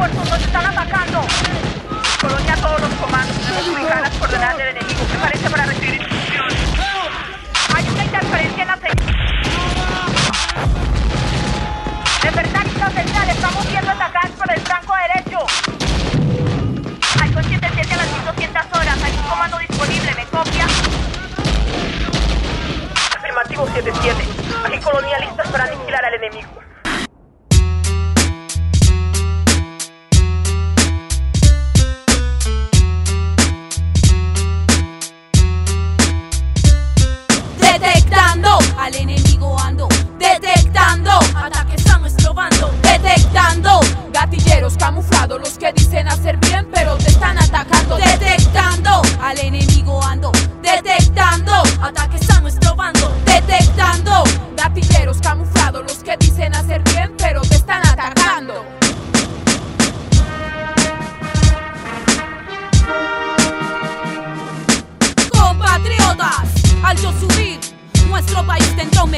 refuerzos nos están atacando. Colonia a todos los comandos. Ubicar las coordenadas del enemigo. Prepárense para recibir instrucciones. Hay una interferencia en la señal. Nefertari central, estamos siendo atacados por el flanco derecho. Hay con 77 a las 1200 horas. Hay un comando disponible. ¿Me copia? Afirmativo 77. Aquí colonia listas para aniquilar al enemigo.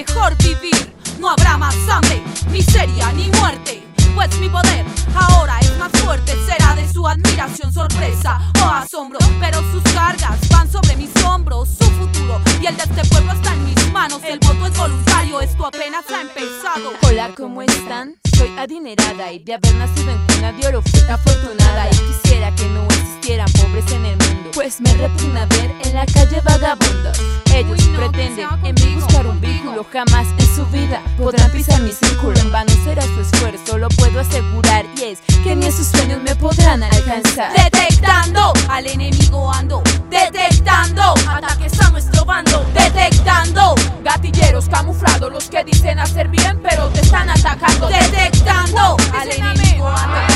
Mejor vivir. No habrá más hambre, miseria ni muerte. Pues mi poder ahora es más fuerte. Será de su admiración, sorpresa o asombro. Pero sus cargas van sobre mis hombros. Su futuro y el de este pueblo está en mis manos. El voto es voluntario, esto apenas ha empezado. Hola, ¿cómo están? Soy adinerada y de haber nacido en cuna de oro fui afortunada y quisiera que no existieran pobres en el mundo. Pues me repugna ver en la calle vagabundos. Ellos Uy, no, que pretenden en mí buscar un jamás en su vida podrán pisar mi círculo. En vano será su esfuerzo, lo puedo asegurar y es que ni en sus sueños me podrán alcanzar. Detectando al enemigo ando. Detectando ataques a nuestro bando. Detectando gatilleros camuflados, los que dicen hacer bien, pero te están atacando. Detectando al enemigo ando.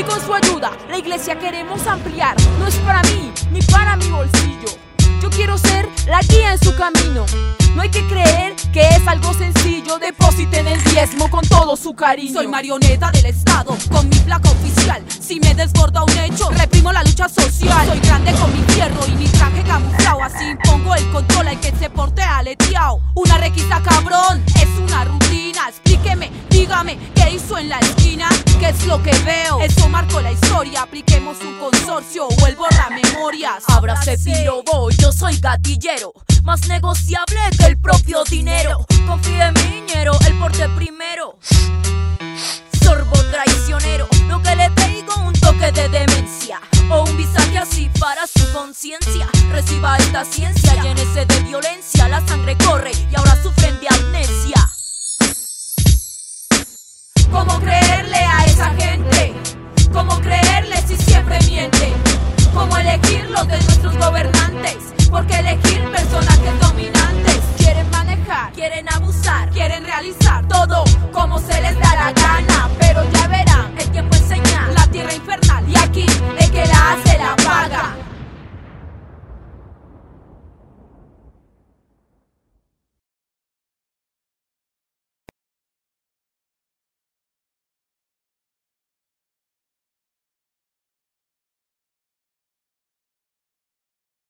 Y con su ayuda la iglesia queremos ampliar. No es para mí ni para mi bolsillo. Yo quiero ser la guía en su camino. No hay que creer que es algo sencillo. Depositen el diezmo con todo su cariño. Soy marioneta del Estado con mi placa oficial. Si me desborda un hecho, reprimo la lucha social. Soy grande con mi fierro y mi traje camuflado. Así impongo el control al que se porte aleteado. Una requisa cabrón, es una rutina. Explíqueme, dígame, ¿qué hizo en la esquina? ¿Qué es lo que veo? Consorcio o el borra memorias. Ábrase piro, voy, yo soy gatillero. Más negociable que el propio dinero. Confíe en mi ñero, el porte primero. Sorbo traicionero, lo que le digo un toque de demencia o un visaje así para su conciencia. Reciba esta ciencia,